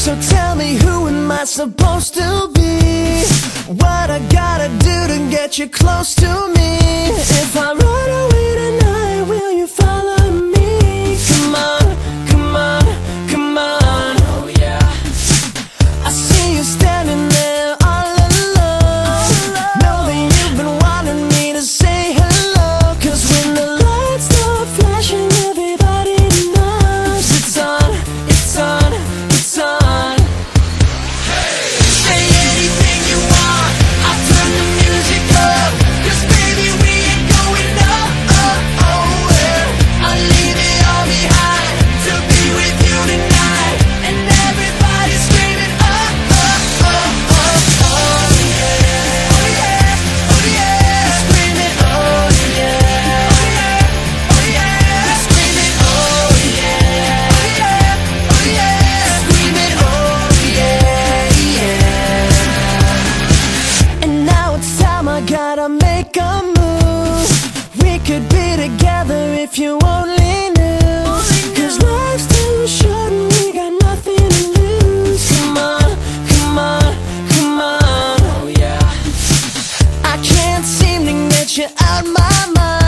So tell me who am I supposed to be? What I gotta do to get you close to me? If I run make a move. We could be together if you only knew. Cause life's too short and we got nothing to lose. Come on, come on, come on. Oh yeah. I can't seem to get you out my mind.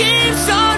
keeps on